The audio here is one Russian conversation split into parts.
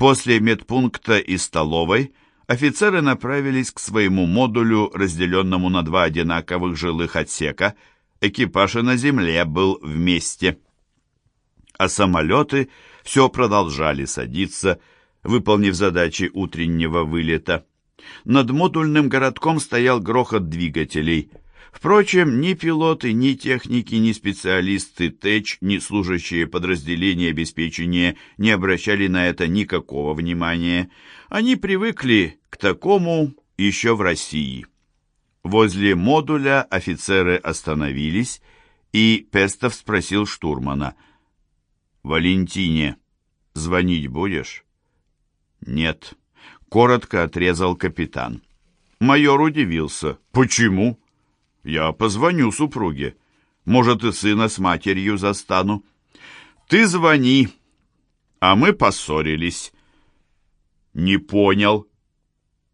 После медпункта и столовой офицеры направились к своему модулю, разделенному на два одинаковых жилых отсека. Экипаж на земле был вместе. А самолеты все продолжали садиться, выполнив задачи утреннего вылета. Над модульным городком стоял грохот двигателей. Впрочем, ни пилоты, ни техники, ни специалисты ТЭЧ, ни служащие подразделения обеспечения не обращали на это никакого внимания. Они привыкли к такому еще в России. Возле модуля офицеры остановились, и Пестов спросил штурмана. «Валентине, звонить будешь?» «Нет», — коротко отрезал капитан. Майор удивился. «Почему?» «Я позвоню супруге. Может, и сына с матерью застану». «Ты звони». А мы поссорились. «Не понял».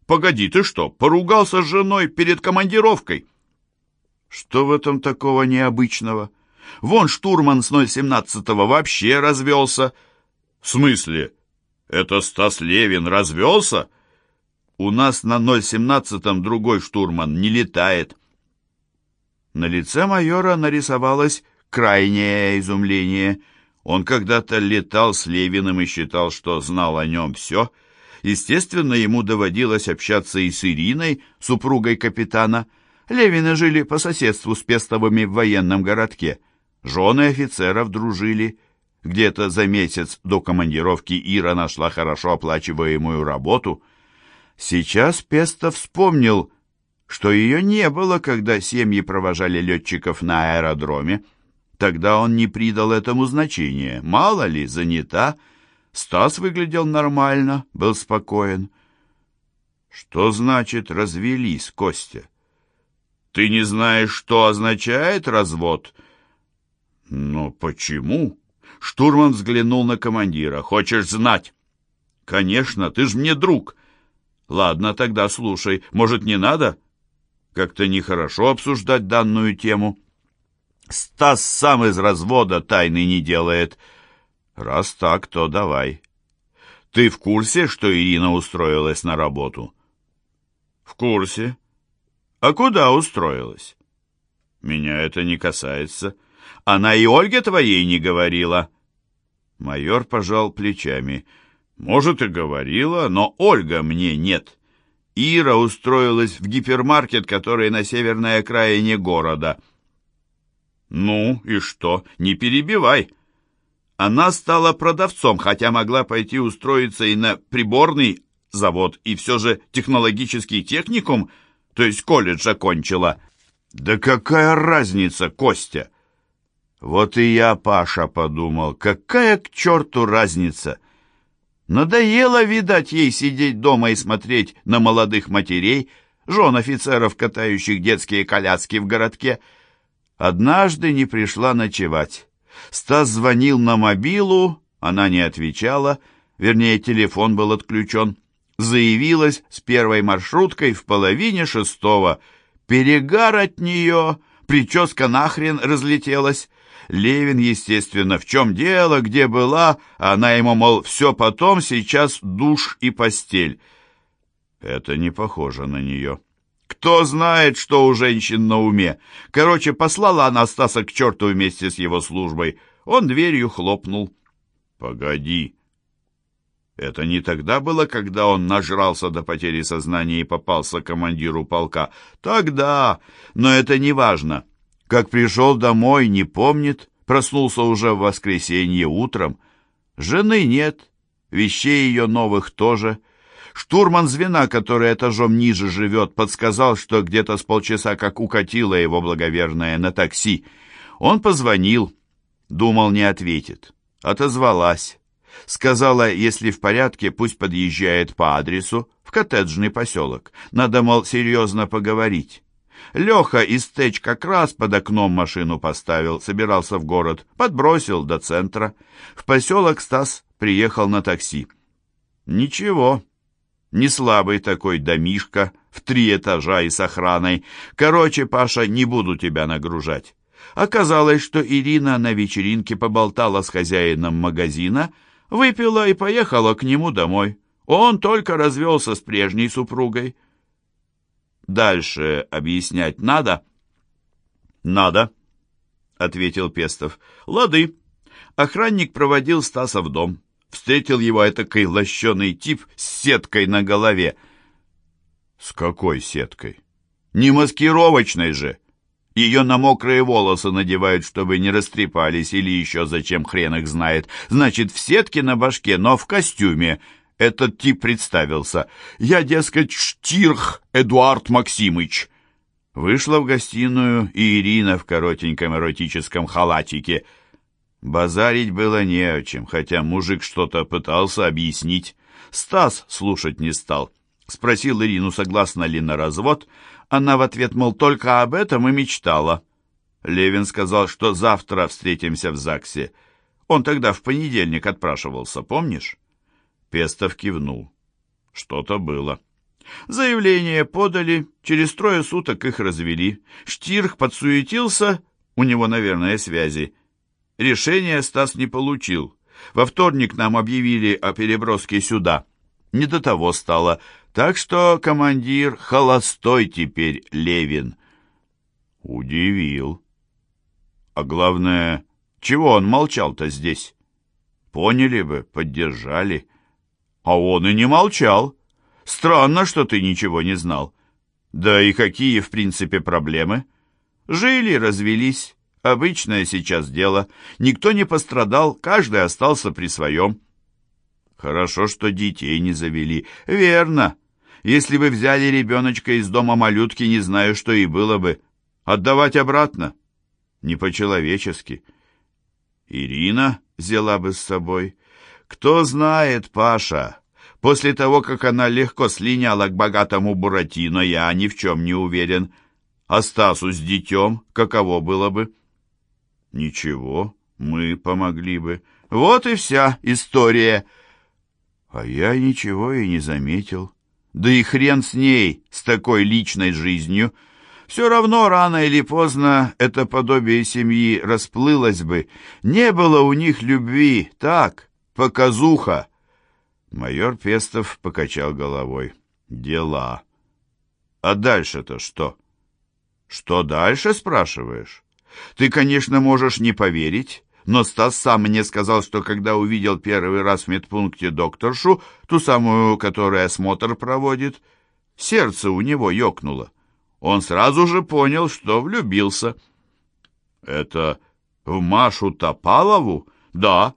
«Погоди, ты что, поругался с женой перед командировкой?» «Что в этом такого необычного? Вон штурман с 017-го вообще развелся». «В смысле? Это Стас Левин развелся?» «У нас на 017-м другой штурман не летает». На лице майора нарисовалось крайнее изумление. Он когда-то летал с Левиным и считал, что знал о нем все — Естественно, ему доводилось общаться и с Ириной, супругой капитана. Левины жили по соседству с Пестовыми в военном городке. Жены офицеров дружили. Где-то за месяц до командировки Ира нашла хорошо оплачиваемую работу. Сейчас Пестов вспомнил, что ее не было, когда семьи провожали летчиков на аэродроме. Тогда он не придал этому значения. Мало ли, занята, Стас выглядел нормально, был спокоен. Что значит развелись, Костя? Ты не знаешь, что означает развод? Но почему? Штурман взглянул на командира. Хочешь знать? Конечно, ты ж мне друг. Ладно, тогда слушай. Может, не надо? Как-то нехорошо обсуждать данную тему. Стас сам из развода тайны не делает. — Раз так, то давай. Ты в курсе, что Ирина устроилась на работу? В курсе. А куда устроилась? Меня это не касается. Она и Ольге твоей не говорила. Майор пожал плечами. Может, и говорила, но Ольга мне нет. Ира устроилась в гипермаркет, который на северной окраине города. Ну и что? Не перебивай. Она стала продавцом, хотя могла пойти устроиться и на приборный завод, и все же технологический техникум, то есть колледж окончила. Да какая разница, Костя? Вот и я, Паша, подумал, какая к черту разница? Надоело, видать, ей сидеть дома и смотреть на молодых матерей, жен офицеров, катающих детские коляски в городке. Однажды не пришла ночевать. Стас звонил на мобилу, она не отвечала, вернее, телефон был отключен. Заявилась с первой маршруткой в половине шестого. Перегар от нее, прическа нахрен разлетелась. Левин, естественно, в чем дело, где была, она ему, мол, все потом, сейчас душ и постель. Это не похоже на нее. Кто знает, что у женщин на уме. Короче, послала она Стаса к черту вместе с его службой. Он дверью хлопнул. Погоди. Это не тогда было, когда он нажрался до потери сознания и попался командиру полка. Тогда, но это не важно. Как пришел домой, не помнит. Проснулся уже в воскресенье утром. Жены нет, вещей ее новых тоже. Штурман звена, который этажом ниже живет, подсказал, что где-то с полчаса как укатила его благоверная на такси. Он позвонил, думал, не ответит. Отозвалась. Сказала, если в порядке, пусть подъезжает по адресу, в коттеджный поселок. Надо, мол, серьезно поговорить. Леха из Тэч как раз под окном машину поставил, собирался в город, подбросил до центра. В поселок Стас приехал на такси. Ничего, не слабый такой домишка, в три этажа и с охраной. Короче, Паша, не буду тебя нагружать. Оказалось, что Ирина на вечеринке поболтала с хозяином магазина, Выпила и поехала к нему домой. Он только развелся с прежней супругой. Дальше объяснять надо? Надо, ответил Пестов. Лады. Охранник проводил Стаса в дом. Встретил его этакой лощеный тип с сеткой на голове. С какой сеткой? Не маскировочной же. Ее на мокрые волосы надевают, чтобы не растрепались, или еще зачем хрен их знает. Значит, в сетке на башке, но в костюме. Этот тип представился. Я, дескать, Штирх Эдуард Максимыч. Вышла в гостиную и Ирина в коротеньком эротическом халатике. Базарить было не о чем, хотя мужик что-то пытался объяснить. Стас слушать не стал. Спросил Ирину, согласна ли на развод. Она в ответ, мол, только об этом и мечтала. Левин сказал, что завтра встретимся в ЗАГСе. Он тогда в понедельник отпрашивался, помнишь? Пестов кивнул. Что-то было. Заявление подали, через трое суток их развели. Штирх подсуетился, у него, наверное, связи. Решение Стас не получил. Во вторник нам объявили о переброске сюда. Не до того стало. Так что командир холостой теперь Левин. Удивил. А главное, чего он молчал-то здесь? Поняли бы, поддержали. А он и не молчал. Странно, что ты ничего не знал. Да и какие, в принципе, проблемы? Жили, развелись. Обычное сейчас дело. Никто не пострадал, каждый остался при своем. Хорошо, что детей не завели. Верно. Если бы взяли ребеночка из дома малютки, не знаю, что и было бы. Отдавать обратно? Не по-человечески. Ирина взяла бы с собой. Кто знает, Паша. После того, как она легко слиняла к богатому Буратино, я ни в чем не уверен. А Стасу с детем каково было бы? Ничего, мы помогли бы. Вот и вся история. А я ничего и не заметил. Да и хрен с ней, с такой личной жизнью. Все равно рано или поздно это подобие семьи расплылось бы. Не было у них любви, так, показуха. Майор Пестов покачал головой. Дела. А дальше-то что? Что дальше, спрашиваешь? Ты, конечно, можешь не поверить, но Стас сам мне сказал, что когда увидел первый раз в медпункте докторшу, ту самую, которая осмотр проводит, сердце у него ёкнуло. Он сразу же понял, что влюбился. «Это в Машу Топалову?» «Да».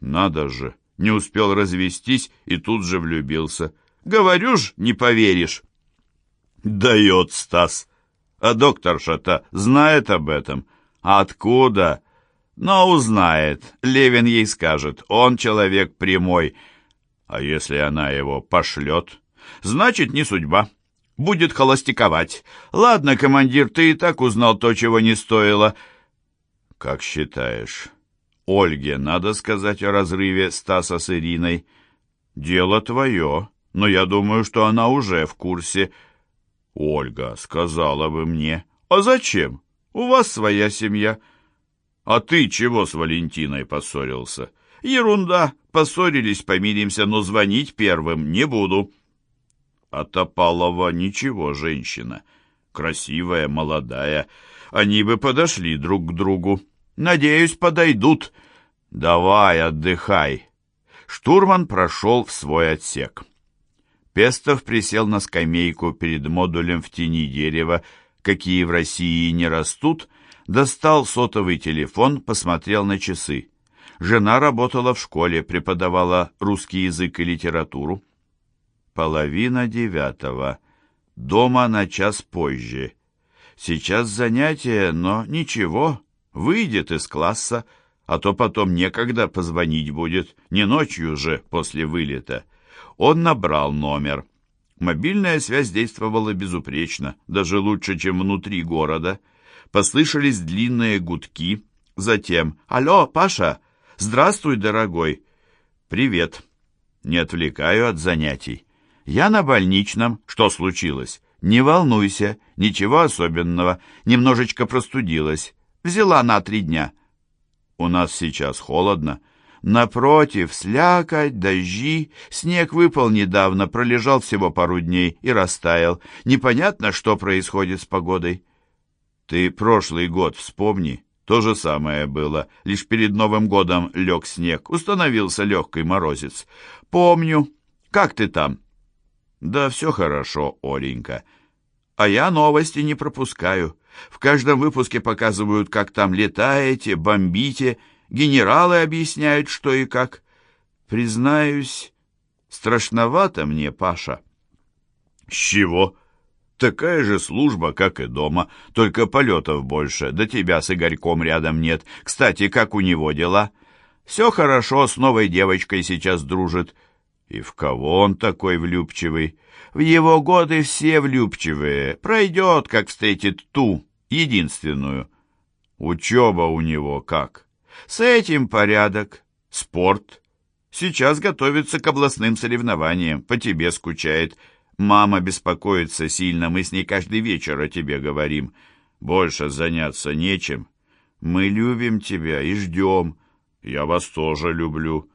«Надо же, не успел развестись и тут же влюбился. Говорю ж, не поверишь». «Дает Стас. А докторша-то знает об этом. Откуда?» Но узнает, Левин ей скажет, он человек прямой. А если она его пошлет, значит, не судьба. Будет холостяковать. Ладно, командир, ты и так узнал то, чего не стоило. Как считаешь, Ольге надо сказать о разрыве Стаса с Ириной? Дело твое, но я думаю, что она уже в курсе. Ольга сказала бы мне. А зачем? У вас своя семья. «А ты чего с Валентиной поссорился?» «Ерунда. Поссорились, помиримся, но звонить первым не буду». А Топалова ничего, женщина. Красивая, молодая. Они бы подошли друг к другу. Надеюсь, подойдут. Давай, отдыхай. Штурман прошел в свой отсек. Пестов присел на скамейку перед модулем в тени дерева, какие в России не растут, Достал сотовый телефон, посмотрел на часы. Жена работала в школе, преподавала русский язык и литературу. Половина девятого. Дома на час позже. Сейчас занятие, но ничего, выйдет из класса, а то потом некогда позвонить будет, не ночью же после вылета. Он набрал номер. Мобильная связь действовала безупречно, даже лучше, чем внутри города — Послышались длинные гудки. Затем «Алло, Паша! Здравствуй, дорогой!» «Привет!» «Не отвлекаю от занятий. Я на больничном. Что случилось?» «Не волнуйся, ничего особенного. Немножечко простудилась. Взяла на три дня». «У нас сейчас холодно. Напротив, слякоть, дожди, снег выпал недавно, пролежал всего пару дней и растаял. Непонятно, что происходит с погодой. Ты прошлый год вспомни. То же самое было. Лишь перед Новым годом лег снег. Установился легкий морозец. Помню. Как ты там? Да все хорошо, Оленька. А я новости не пропускаю. В каждом выпуске показывают, как там летаете, бомбите, генералы объясняют, что и как. Признаюсь, страшновато мне, Паша. С чего? Такая же служба, как и дома, только полетов больше, да тебя с Игорьком рядом нет. Кстати, как у него дела? Все хорошо, с новой девочкой сейчас дружит. И в кого он такой влюбчивый? В его годы все влюбчивые. Пройдет, как встретит ту, единственную. Учеба у него как? С этим порядок. Спорт. Сейчас готовится к областным соревнованиям. По тебе скучает. Мама беспокоится сильно. Мы с ней каждый вечер о тебе говорим. Больше заняться нечем. Мы любим тебя и ждем. Я вас тоже люблю.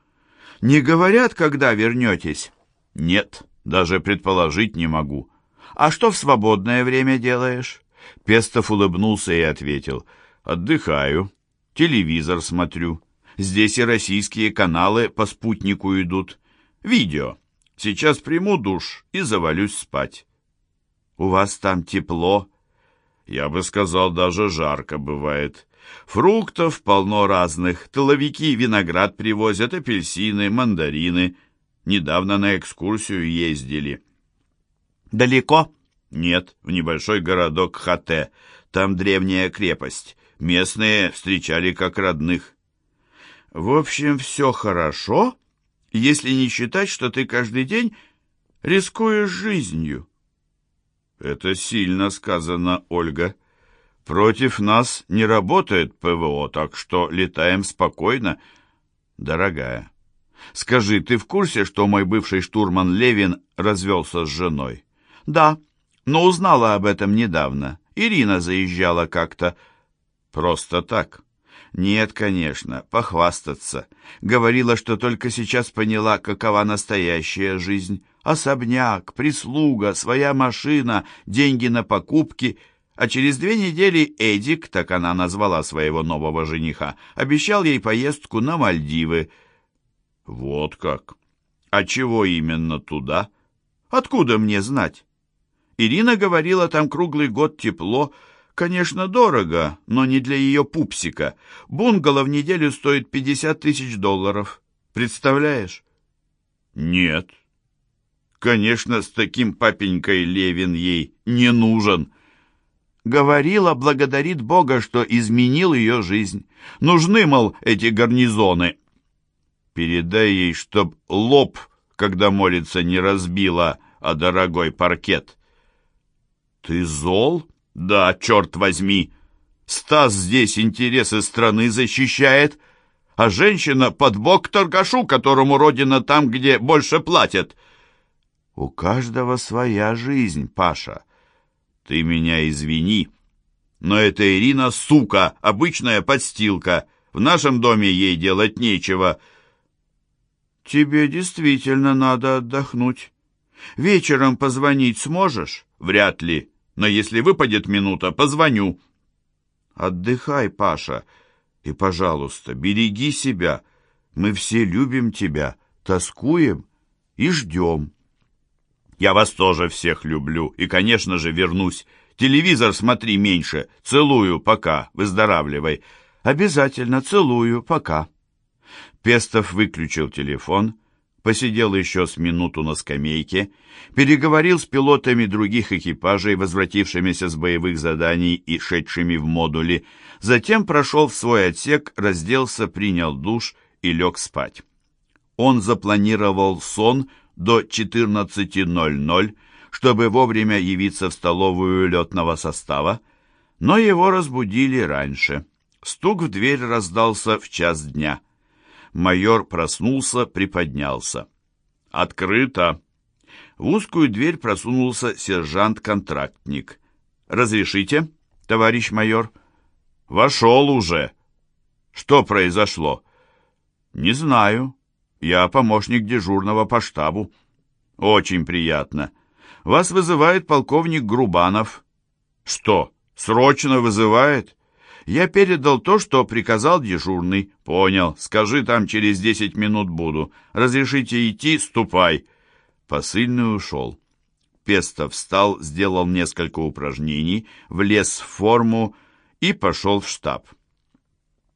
Не говорят, когда вернетесь? Нет, даже предположить не могу. А что в свободное время делаешь? Пестов улыбнулся и ответил. Отдыхаю. Телевизор смотрю. Здесь и российские каналы по спутнику идут. Видео. Сейчас приму душ и завалюсь спать. У вас там тепло? Я бы сказал, даже жарко бывает. Фруктов полно разных. Тыловики виноград привозят, апельсины, мандарины. Недавно на экскурсию ездили. Далеко? Нет, в небольшой городок Хате. Там древняя крепость. Местные встречали как родных. В общем, все хорошо, если не считать, что ты каждый день рискуешь жизнью. Это сильно сказано, Ольга. Против нас не работает ПВО, так что летаем спокойно. Дорогая, скажи, ты в курсе, что мой бывший штурман Левин развелся с женой? Да, но узнала об этом недавно. Ирина заезжала как-то. Просто так? Нет, конечно, похвастаться. Говорила, что только сейчас поняла, какова настоящая жизнь. Особняк, прислуга, своя машина, деньги на покупки. А через две недели Эдик, так она назвала своего нового жениха, обещал ей поездку на Мальдивы. Вот как. А чего именно туда? Откуда мне знать? Ирина говорила, там круглый год тепло, Конечно, дорого, но не для ее пупсика. Бунгало в неделю стоит 50 тысяч долларов. Представляешь? Нет. Конечно, с таким папенькой Левин ей не нужен. Говорила, благодарит Бога, что изменил ее жизнь. Нужны, мол, эти гарнизоны. Передай ей, чтоб лоб, когда молится, не разбила, а дорогой паркет. Ты зол? Да, черт возьми, Стас здесь интересы страны защищает, а женщина под бок торгашу, которому родина там, где больше платят. У каждого своя жизнь, Паша. Ты меня извини, но эта Ирина сука, обычная подстилка. В нашем доме ей делать нечего. Тебе действительно надо отдохнуть. Вечером позвонить сможешь? Вряд ли но если выпадет минута, позвоню». «Отдыхай, Паша, и, пожалуйста, береги себя. Мы все любим тебя, тоскуем и ждем». «Я вас тоже всех люблю и, конечно же, вернусь. Телевизор смотри меньше. Целую, пока. Выздоравливай». «Обязательно целую, пока». Пестов выключил телефон посидел еще с минуту на скамейке, переговорил с пилотами других экипажей, возвратившимися с боевых заданий и шедшими в модули, затем прошел в свой отсек, разделся, принял душ и лег спать. Он запланировал сон до 14.00, чтобы вовремя явиться в столовую летного состава, но его разбудили раньше. Стук в дверь раздался в час дня. Майор проснулся, приподнялся. «Открыто!» В узкую дверь просунулся сержант-контрактник. «Разрешите, товарищ майор?» «Вошел уже!» «Что произошло?» Не знаю. Я помощник дежурного по штабу. Очень приятно. Вас вызывает полковник Грубанов. Что, срочно вызывает? Я передал то, что приказал дежурный. Понял. Скажи, там через десять минут буду. Разрешите идти, ступай. Посыльный ушел. Пестов встал, сделал несколько упражнений, влез в форму и пошел в штаб.